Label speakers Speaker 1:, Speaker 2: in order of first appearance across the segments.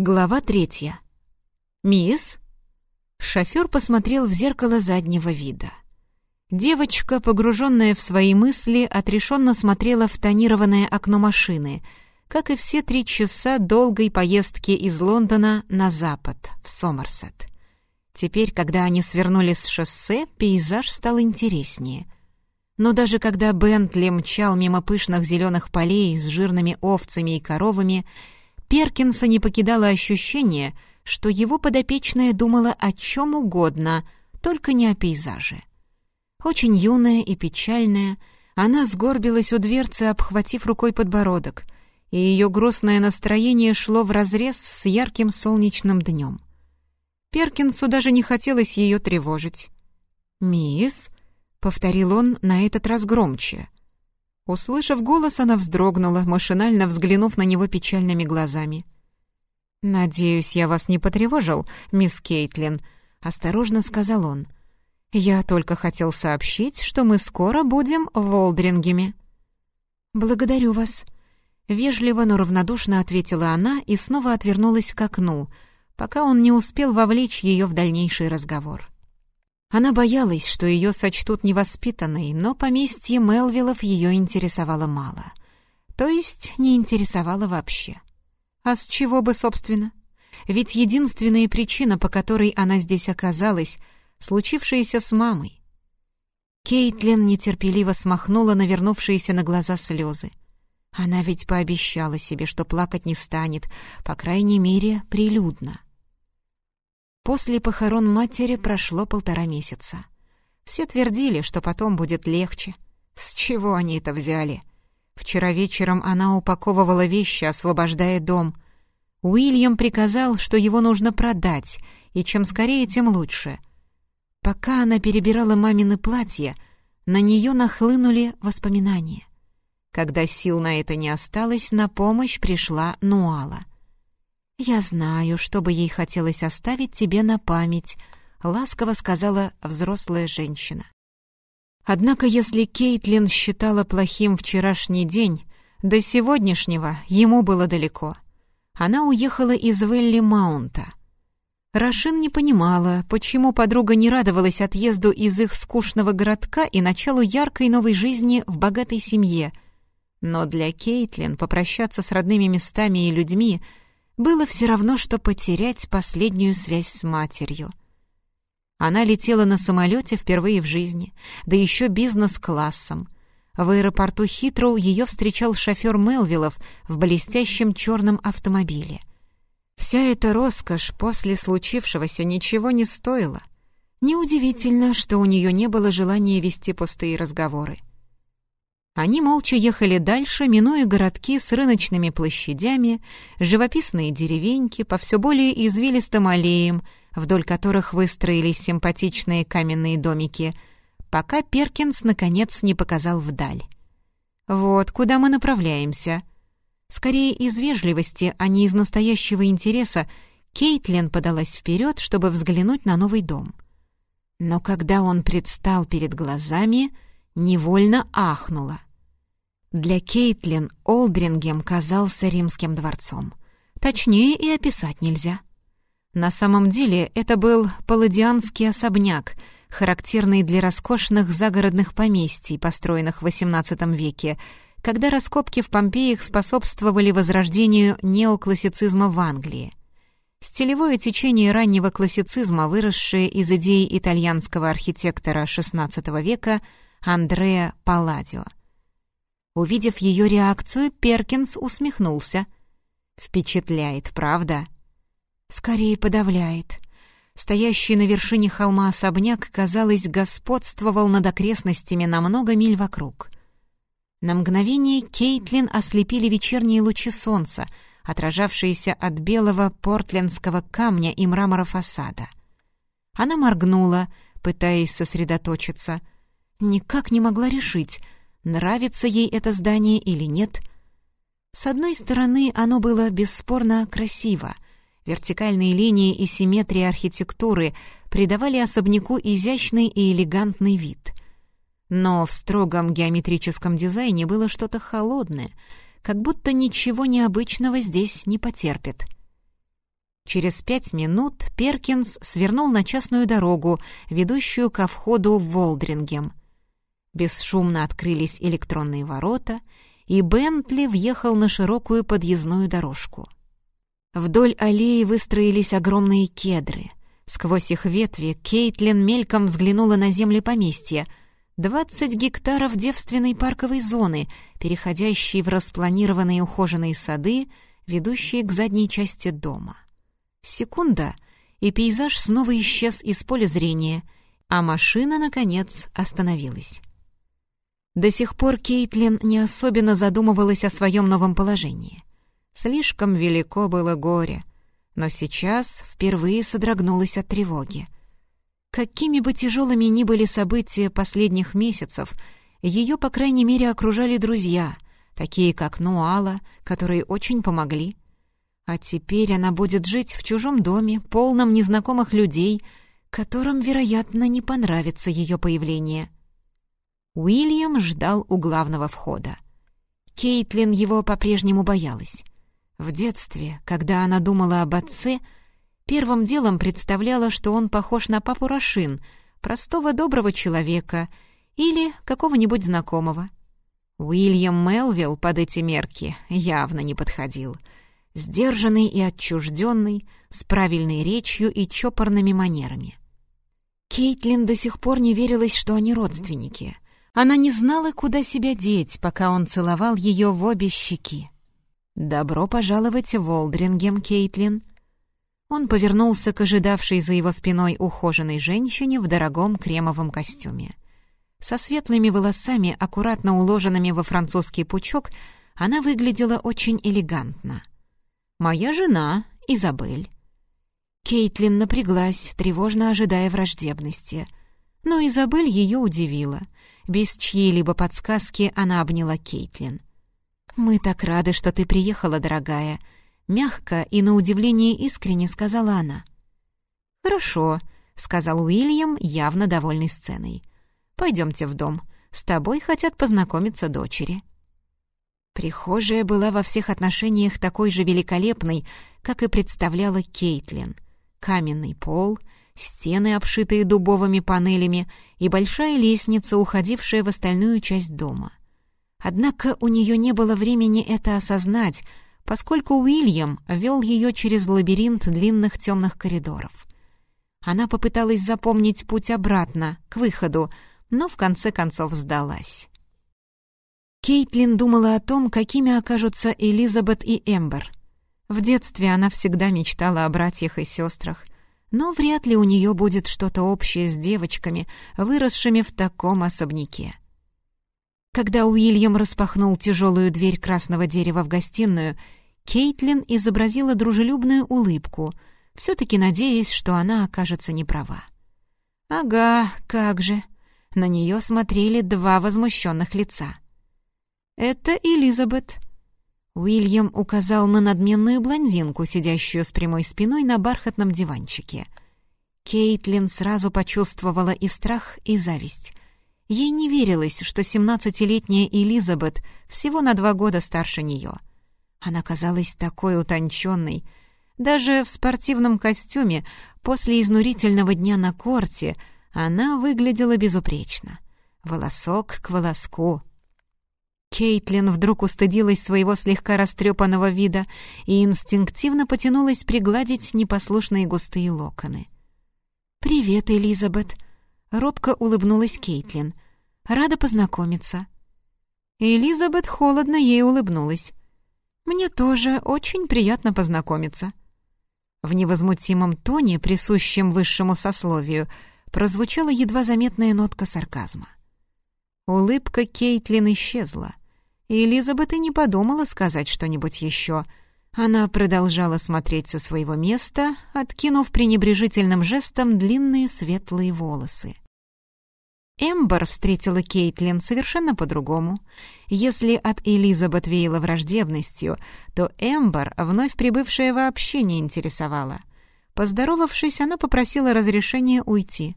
Speaker 1: Глава третья. «Мисс?» Шофер посмотрел в зеркало заднего вида. Девочка, погруженная в свои мысли, отрешенно смотрела в тонированное окно машины, как и все три часа долгой поездки из Лондона на запад, в Сомерсет. Теперь, когда они свернули с шоссе, пейзаж стал интереснее. Но даже когда Бентли мчал мимо пышных зеленых полей с жирными овцами и коровами, Перкинса не покидало ощущение, что его подопечная думала о чем угодно, только не о пейзаже. Очень юная и печальная, она сгорбилась у дверцы, обхватив рукой подбородок, и ее грустное настроение шло вразрез с ярким солнечным днем. Перкинсу даже не хотелось ее тревожить. «Мисс», — повторил он на этот раз громче, — Услышав голос, она вздрогнула, машинально взглянув на него печальными глазами. «Надеюсь, я вас не потревожил, мисс Кейтлин», — осторожно сказал он. «Я только хотел сообщить, что мы скоро будем в Волдрингеме». «Благодарю вас», — вежливо, но равнодушно ответила она и снова отвернулась к окну, пока он не успел вовлечь ее в дальнейший разговор. Она боялась, что ее сочтут невоспитанной, но поместье Мелвиллов ее интересовало мало. То есть не интересовало вообще. А с чего бы, собственно? Ведь единственная причина, по которой она здесь оказалась, случившаяся с мамой. Кейтлин нетерпеливо смахнула навернувшиеся на глаза слезы. Она ведь пообещала себе, что плакать не станет, по крайней мере, прилюдно. После похорон матери прошло полтора месяца. Все твердили, что потом будет легче. С чего они это взяли? Вчера вечером она упаковывала вещи, освобождая дом. Уильям приказал, что его нужно продать, и чем скорее, тем лучше. Пока она перебирала мамины платья, на нее нахлынули воспоминания. Когда сил на это не осталось, на помощь пришла Нуала. «Я знаю, что бы ей хотелось оставить тебе на память», — ласково сказала взрослая женщина. Однако если Кейтлин считала плохим вчерашний день, до сегодняшнего ему было далеко. Она уехала из Велли Маунта. Рашин не понимала, почему подруга не радовалась отъезду из их скучного городка и началу яркой новой жизни в богатой семье. Но для Кейтлин попрощаться с родными местами и людьми — было все равно, что потерять последнюю связь с матерью. Она летела на самолете впервые в жизни, да еще бизнес-классом. В аэропорту Хитроу ее встречал шофер Мелвиллов в блестящем черном автомобиле. Вся эта роскошь после случившегося ничего не стоила. Неудивительно, что у нее не было желания вести пустые разговоры. Они молча ехали дальше, минуя городки с рыночными площадями, живописные деревеньки по все более извилистым аллеям, вдоль которых выстроились симпатичные каменные домики, пока Перкинс, наконец, не показал вдаль. «Вот куда мы направляемся». Скорее из вежливости, а не из настоящего интереса, Кейтлин подалась вперед, чтобы взглянуть на новый дом. Но когда он предстал перед глазами, невольно ахнула. Для Кейтлин Олдрингем казался римским дворцом. Точнее и описать нельзя. На самом деле это был палладианский особняк, характерный для роскошных загородных поместий, построенных в XVIII веке, когда раскопки в Помпеях способствовали возрождению неоклассицизма в Англии. Стилевое течение раннего классицизма, выросшее из идей итальянского архитектора XVI века Андреа Палладио — Увидев ее реакцию, Перкинс усмехнулся. «Впечатляет, правда?» «Скорее подавляет». Стоящий на вершине холма особняк, казалось, господствовал над окрестностями на много миль вокруг. На мгновение Кейтлин ослепили вечерние лучи солнца, отражавшиеся от белого портлендского камня и мрамора фасада. Она моргнула, пытаясь сосредоточиться. Никак не могла решить — нравится ей это здание или нет. С одной стороны, оно было бесспорно красиво. Вертикальные линии и симметрия архитектуры придавали особняку изящный и элегантный вид. Но в строгом геометрическом дизайне было что-то холодное, как будто ничего необычного здесь не потерпит. Через пять минут Перкинс свернул на частную дорогу, ведущую ко входу в Волдрингем. Бесшумно открылись электронные ворота, и Бентли въехал на широкую подъездную дорожку. Вдоль аллеи выстроились огромные кедры. Сквозь их ветви Кейтлин мельком взглянула на земли поместья. Двадцать гектаров девственной парковой зоны, переходящей в распланированные ухоженные сады, ведущие к задней части дома. Секунда, и пейзаж снова исчез из поля зрения, а машина, наконец, остановилась. До сих пор Кейтлин не особенно задумывалась о своем новом положении. Слишком велико было горе, но сейчас впервые содрогнулась от тревоги. Какими бы тяжелыми ни были события последних месяцев, ее, по крайней мере, окружали друзья, такие как Нуала, которые очень помогли. А теперь она будет жить в чужом доме, полном незнакомых людей, которым, вероятно, не понравится ее появление. Уильям ждал у главного входа. Кейтлин его по-прежнему боялась. В детстве, когда она думала об отце, первым делом представляла, что он похож на папу Рашин, простого доброго человека или какого-нибудь знакомого. Уильям Мелвилл под эти мерки явно не подходил. Сдержанный и отчужденный, с правильной речью и чопорными манерами. Кейтлин до сих пор не верилась, что они родственники. Она не знала, куда себя деть, пока он целовал ее в обе щеки. «Добро пожаловать в Волдрингем, Кейтлин». Он повернулся к ожидавшей за его спиной ухоженной женщине в дорогом кремовом костюме. Со светлыми волосами, аккуратно уложенными во французский пучок, она выглядела очень элегантно. «Моя жена, Изабель». Кейтлин напряглась, тревожно ожидая враждебности. Но Изабель ее удивила. Без чьей-либо подсказки она обняла Кейтлин. «Мы так рады, что ты приехала, дорогая», — мягко и на удивление искренне сказала она. «Хорошо», — сказал Уильям, явно довольный сценой. «Пойдемте в дом. С тобой хотят познакомиться дочери». Прихожая была во всех отношениях такой же великолепной, как и представляла Кейтлин. Каменный пол, стены, обшитые дубовыми панелями, и большая лестница, уходившая в остальную часть дома. Однако у нее не было времени это осознать, поскольку Уильям вел ее через лабиринт длинных темных коридоров. Она попыталась запомнить путь обратно, к выходу, но в конце концов сдалась. Кейтлин думала о том, какими окажутся Элизабет и Эмбер. В детстве она всегда мечтала о братьях и сестрах, но вряд ли у нее будет что-то общее с девочками, выросшими в таком особняке. Когда Уильям распахнул тяжелую дверь красного дерева в гостиную, Кейтлин изобразила дружелюбную улыбку, все-таки надеясь, что она окажется неправа. «Ага, как же!» На нее смотрели два возмущенных лица. «Это Элизабет». Уильям указал на надменную блондинку, сидящую с прямой спиной на бархатном диванчике. Кейтлин сразу почувствовала и страх, и зависть. Ей не верилось, что семнадцатилетняя Элизабет всего на два года старше нее. Она казалась такой утонченной. Даже в спортивном костюме после изнурительного дня на корте она выглядела безупречно. Волосок к волоску. Кейтлин вдруг устыдилась своего слегка растрепанного вида и инстинктивно потянулась пригладить непослушные густые локоны. «Привет, Элизабет!» Робко улыбнулась Кейтлин. «Рада познакомиться». Элизабет холодно ей улыбнулась. «Мне тоже очень приятно познакомиться». В невозмутимом тоне, присущем высшему сословию, прозвучала едва заметная нотка сарказма. Улыбка Кейтлин исчезла. Элизабет и не подумала сказать что-нибудь еще — она продолжала смотреть со своего места, откинув пренебрежительным жестом длинные светлые волосы. Эмбер встретила Кейтлин совершенно по-другому. Если от Элизабет веяло враждебностью, то Эмбер, вновь прибывшая, вообще не интересовала. Поздоровавшись, она попросила разрешения уйти.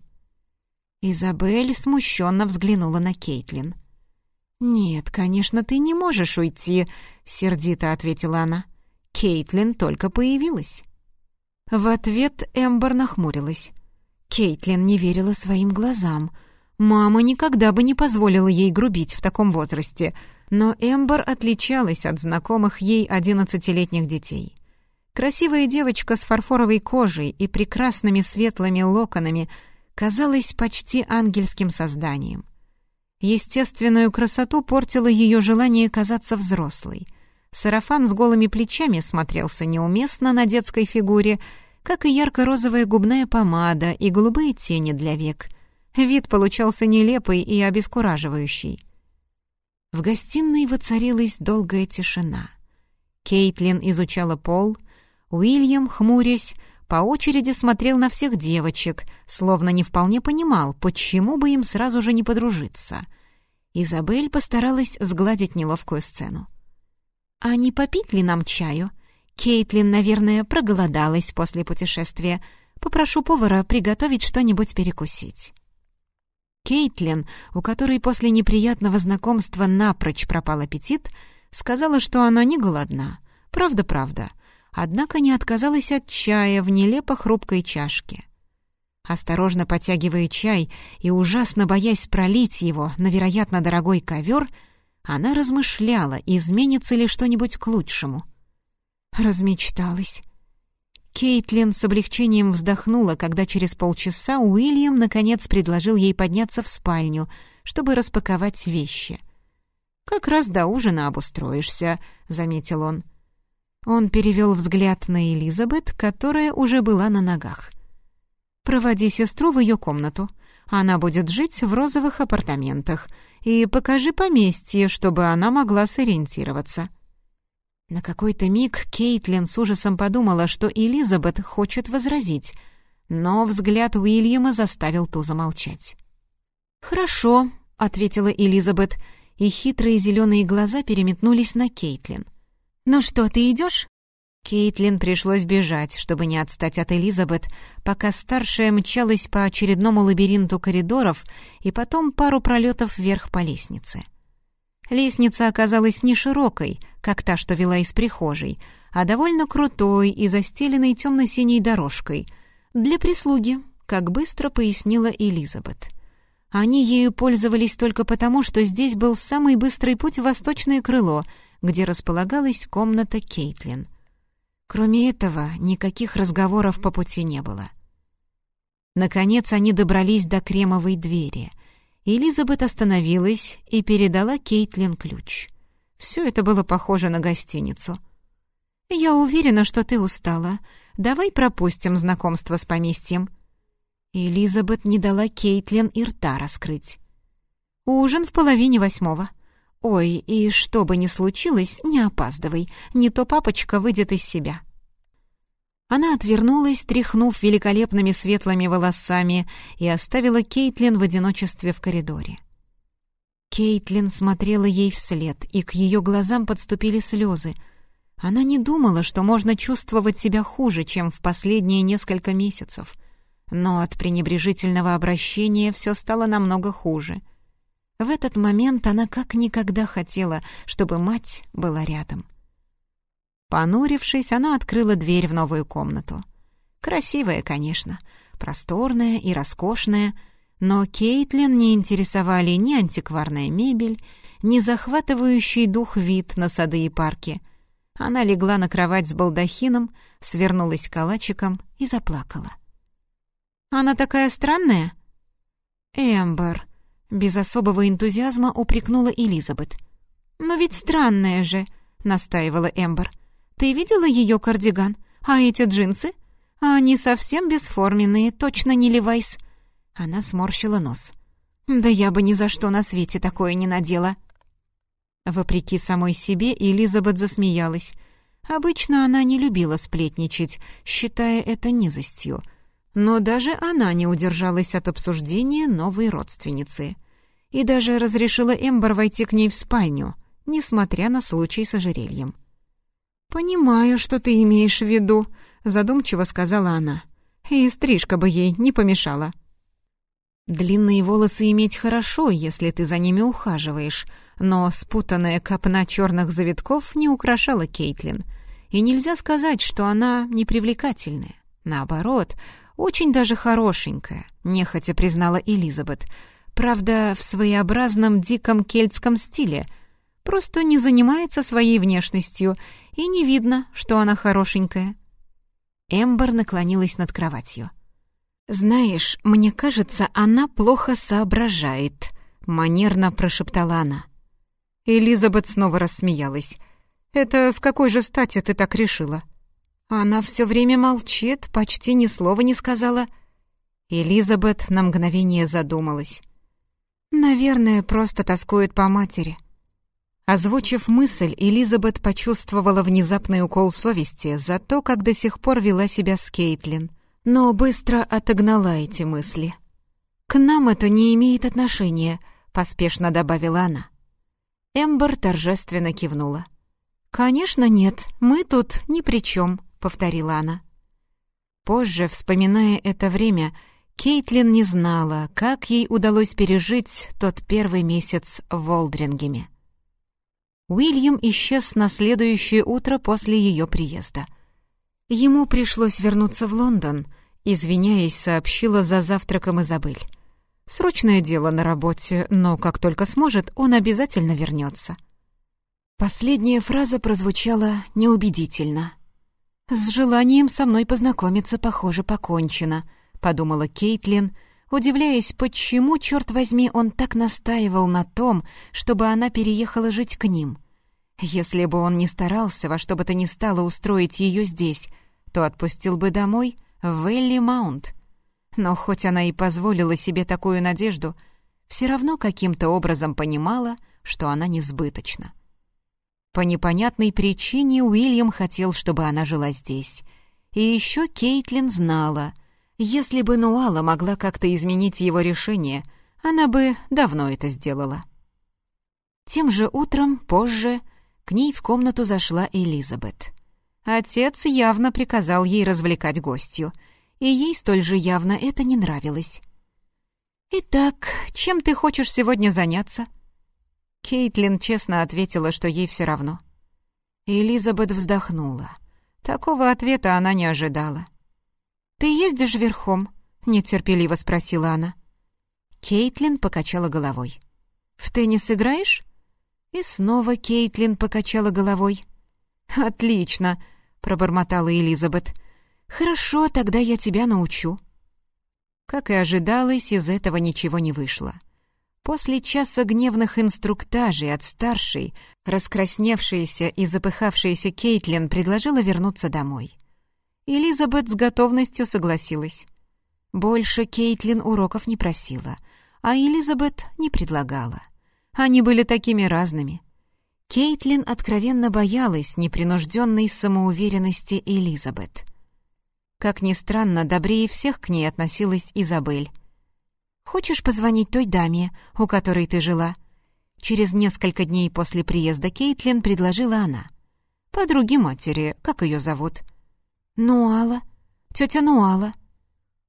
Speaker 1: Изабель смущенно взглянула на Кейтлин. «Нет, конечно, ты не можешь уйти», — сердито ответила она. Кейтлин только появилась. В ответ Эмбер нахмурилась. Кейтлин не верила своим глазам. Мама никогда бы не позволила ей грубить в таком возрасте, но Эмбер отличалась от знакомых ей одиннадцатилетних детей. Красивая девочка с фарфоровой кожей и прекрасными светлыми локонами казалась почти ангельским созданием. Естественную красоту портило ее желание казаться взрослой. Сарафан с голыми плечами смотрелся неуместно на детской фигуре, как и ярко-розовая губная помада и голубые тени для век. Вид получался нелепый и обескураживающий. В гостиной воцарилась долгая тишина. Кейтлин изучала пол, Уильям, хмурясь, по очереди смотрел на всех девочек, словно не вполне понимал, почему бы им сразу же не подружиться. Изабель постаралась сгладить неловкую сцену. «А не попить ли нам чаю? Кейтлин, наверное, проголодалась после путешествия. Попрошу повара приготовить что-нибудь перекусить». Кейтлин, у которой после неприятного знакомства напрочь пропал аппетит, сказала, что она не голодна. Правда-правда однако не отказалась от чая в нелепо хрупкой чашке. Осторожно подтягивая чай и ужасно боясь пролить его на, вероятно, дорогой ковер, она размышляла, изменится ли что-нибудь к лучшему. Размечталась. Кейтлин с облегчением вздохнула, когда через полчаса Уильям наконец предложил ей подняться в спальню, чтобы распаковать вещи. «Как раз до ужина обустроишься», — заметил он. Он перевел взгляд на Элизабет, которая уже была на ногах. «Проводи сестру в ее комнату. Она будет жить в розовых апартаментах. И покажи поместье, чтобы она могла сориентироваться». На какой-то миг Кейтлин с ужасом подумала, что Элизабет хочет возразить, но взгляд Уильяма заставил ту замолчать. «Хорошо», — ответила Элизабет, и хитрые зеленые глаза переметнулись на Кейтлин. «Ну что, ты идешь?» Кейтлин пришлось бежать, чтобы не отстать от Элизабет, пока старшая мчалась по очередному лабиринту коридоров и потом пару пролетов вверх по лестнице. Лестница оказалась не широкой, как та, что вела из прихожей, а довольно крутой и застеленной темно-синей дорожкой. Для прислуги, как быстро пояснила Элизабет. Они ею пользовались только потому, что здесь был самый быстрый путь в восточное крыло — где располагалась комната Кейтлин. Кроме этого, никаких разговоров по пути не было. Наконец они добрались до кремовой двери. Элизабет остановилась и передала Кейтлин ключ. Все это было похоже на гостиницу. «Я уверена, что ты устала. Давай пропустим знакомство с поместьем». Элизабет не дала Кейтлин и рта раскрыть. «Ужин в половине восьмого. «Ой, и что бы ни случилось, не опаздывай, не то папочка выйдет из себя». Она отвернулась, тряхнув великолепными светлыми волосами, и оставила Кейтлин в одиночестве в коридоре. Кейтлин смотрела ей вслед, и к ее глазам подступили слезы. Она не думала, что можно чувствовать себя хуже, чем в последние несколько месяцев. Но от пренебрежительного обращения все стало намного хуже — в этот момент она как никогда хотела, чтобы мать была рядом. Понурившись, она открыла дверь в новую комнату. Красивая, конечно, просторная и роскошная, но Кейтлин не интересовали ни антикварная мебель, ни захватывающий дух вид на сады и парки. Она легла на кровать с балдахином, свернулась калачиком и заплакала. «Она такая странная?» «Эмбер», без особого энтузиазма упрекнула Элизабет. «Но ведь странная же», — настаивала Эмбер. «Ты видела ее кардиган? А эти джинсы? Они совсем бесформенные, точно не Левайс». Она сморщила нос. «Да я бы ни за что на свете такое не надела». Вопреки самой себе, Элизабет засмеялась. Обычно она не любила сплетничать, считая это низостью — но даже она не удержалась от обсуждения новой родственницы. И даже разрешила Эмбер войти к ней в спальню, несмотря на случай с ожерельем. «Понимаю, что ты имеешь в виду», — задумчиво сказала она. «И стрижка бы ей не помешала». Длинные волосы иметь хорошо, если ты за ними ухаживаешь, но спутанная копна черных завитков не украшала Кейтлин, и нельзя сказать, что она непривлекательная. Наоборот, очень даже хорошенькая, нехотя признала Элизабет. Правда, в своеобразном диком кельтском стиле. Просто не занимается своей внешностью, и не видно, что она хорошенькая. Эмбер наклонилась над кроватью. «Знаешь, мне кажется, она плохо соображает», — манерно прошептала она. Элизабет снова рассмеялась. «Это с какой же стати ты так решила?» Она все время молчит, почти ни слова не сказала. Элизабет на мгновение задумалась. «Наверное, просто тоскует по матери». Озвучив мысль, Элизабет почувствовала внезапный укол совести за то, как до сих пор вела себя с Кейтлин, но быстро отогнала эти мысли. «К нам это не имеет отношения», — поспешно добавила она. Эмбер торжественно кивнула. «Конечно нет, мы тут ни при чем», — повторила она. Позже, вспоминая это время, Кейтлин не знала, как ей удалось пережить тот первый месяц в Волдрингеме. Уильям исчез на следующее утро после ее приезда. Ему пришлось вернуться в Лондон, извиняясь, сообщила за завтраком Изабель. Срочное дело на работе, но как только сможет, он обязательно вернется. Последняя фраза прозвучала неубедительно. «С желанием со мной познакомиться, похоже, покончено», — подумала Кейтлин, удивляясь, почему, черт возьми, он так настаивал на том, чтобы она переехала жить к ним. Если бы он не старался во что бы то ни стало устроить ее здесь, то отпустил бы домой в Элли Маунт — но хоть она и позволила себе такую надежду, все равно каким-то образом понимала, что она несбыточна. По непонятной причине Уильям хотел, чтобы она жила здесь. И еще Кейтлин знала, если бы Нуала могла как-то изменить его решение, она бы давно это сделала. Тем же утром, позже, к ней в комнату зашла Элизабет. Отец явно приказал ей развлекать гостью — и ей столь же явно это не нравилось. «Итак, чем ты хочешь сегодня заняться?» Кейтлин честно ответила, что ей все равно. Элизабет вздохнула. Такого ответа она не ожидала. «Ты ездишь верхом?» — нетерпеливо спросила она. Кейтлин покачала головой. «В теннис играешь?» И снова Кейтлин покачала головой. «Отлично!» — пробормотала Элизабет. «Хорошо, тогда я тебя научу». Как и ожидалось, из этого ничего не вышло. После часа гневных инструктажей от старшей, раскрасневшаяся и запыхавшаяся Кейтлин предложила вернуться домой. Элизабет с готовностью согласилась. Больше Кейтлин уроков не просила, а Элизабет не предлагала. Они были такими разными. Кейтлин откровенно боялась непринужденной самоуверенности Элизабет. Как ни странно, добрее всех к ней относилась Изабель. «Хочешь позвонить той даме, у которой ты жила?» Через несколько дней после приезда Кейтлин предложила она. «Подруги матери, как ее зовут?» «Нуала. Тетя Нуала».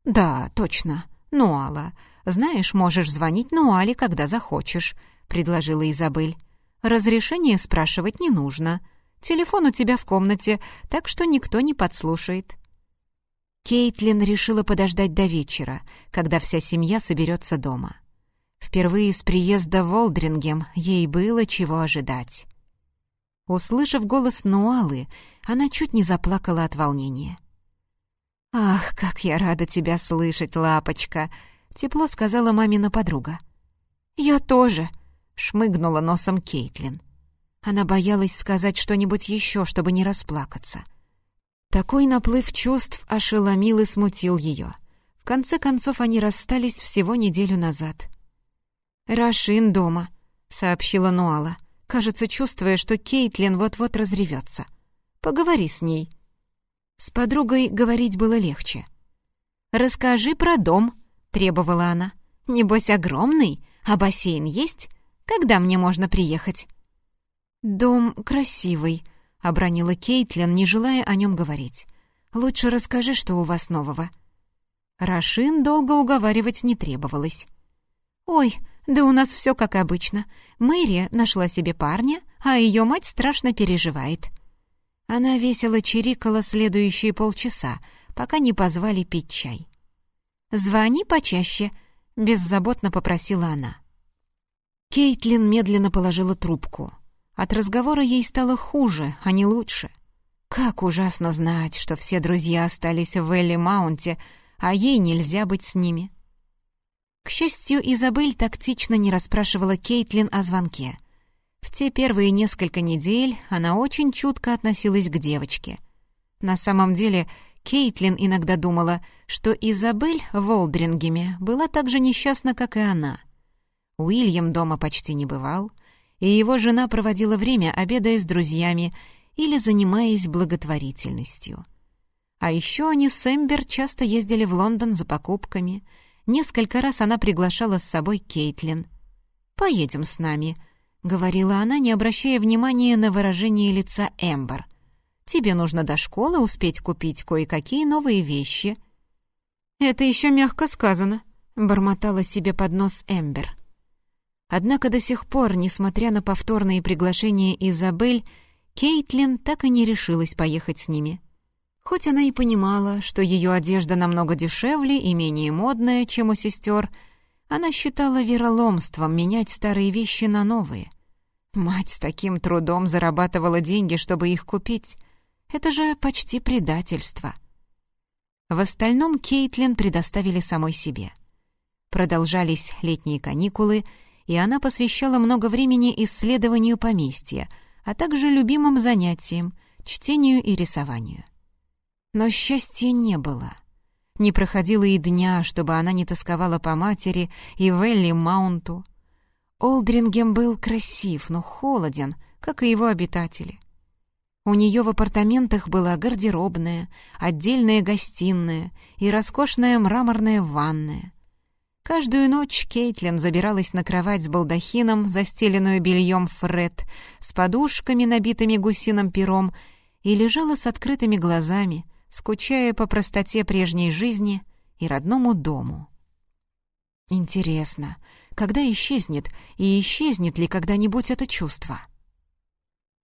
Speaker 1: «Да, точно, Нуала. Знаешь, можешь звонить Нуале, когда захочешь», — предложила Изабель. «Разрешение спрашивать не нужно. Телефон у тебя в комнате, так что никто не подслушает». Кейтлин решила подождать до вечера, когда вся семья соберется дома. Впервые с приезда в Олдрингем ей было чего ожидать. Услышав голос Нуалы, она чуть не заплакала от волнения. «Ах, как я рада тебя слышать, лапочка!» — тепло сказала мамина подруга. «Я тоже!» — шмыгнула носом Кейтлин. Она боялась сказать что-нибудь еще, чтобы не расплакаться. Такой наплыв чувств ошеломил и смутил ее. В конце концов, они расстались всего неделю назад. «Рашин дома», — сообщила Нуала, кажется, чувствуя, что Кейтлин вот-вот разревется. «Поговори с ней». С подругой говорить было легче. «Расскажи про дом», — требовала она. «Небось, огромный, а бассейн есть? Когда мне можно приехать?» «Дом красивый», — обронила Кейтлин, не желая о нем говорить. «Лучше расскажи, что у вас нового». Рашин долго уговаривать не требовалось. «Ой, да у нас все как обычно. Мэри нашла себе парня, а ее мать страшно переживает». Она весело чирикала следующие полчаса, пока не позвали пить чай. «Звони почаще», — беззаботно попросила она. Кейтлин медленно положила трубку. От разговора ей стало хуже, а не лучше. Как ужасно знать, что все друзья остались в Элли Маунте, а ей нельзя быть с ними. К счастью, Изабель тактично не расспрашивала Кейтлин о звонке. В те первые несколько недель она очень чутко относилась к девочке. На самом деле, Кейтлин иногда думала, что Изабель в Олдрингеме была так же несчастна, как и она. Уильям дома почти не бывал, и его жена проводила время, обедая с друзьями или занимаясь благотворительностью. А еще они с Эмбер часто ездили в Лондон за покупками. Несколько раз она приглашала с собой Кейтлин. «Поедем с нами», — говорила она, не обращая внимания на выражение лица Эмбер. Тебе нужно до школы успеть купить кое-какие новые вещи». «Это еще мягко сказано», — бормотала себе под нос Эмбер. Однако до сих пор, несмотря на повторные приглашения Изабель, Кейтлин так и не решилась поехать с ними. Хоть она и понимала, что ее одежда намного дешевле и менее модная, чем у сестер, она считала вероломством менять старые вещи на новые. Мать с таким трудом зарабатывала деньги, чтобы их купить — это же почти предательство. В остальном Кейтлин предоставили самой себе. Продолжались летние каникулы, и она посвящала много времени исследованию поместья, а также любимым занятиям — чтению и рисованию. Но счастья не было. Не проходило и дня, чтобы она не тосковала по матери и Велли Маунту. Олдрингем был красив, но холоден, как и его обитатели. У нее в апартаментах была гардеробная, отдельная гостиная и роскошная мраморная ванная. Каждую ночь Кейтлин забиралась на кровать с балдахином, застеленную бельем Фред, с подушками, набитыми гусиным пером, и лежала с открытыми глазами, скучая по простоте прежней жизни и родному дому. Интересно, когда исчезнет и исчезнет ли когда-нибудь это чувство? —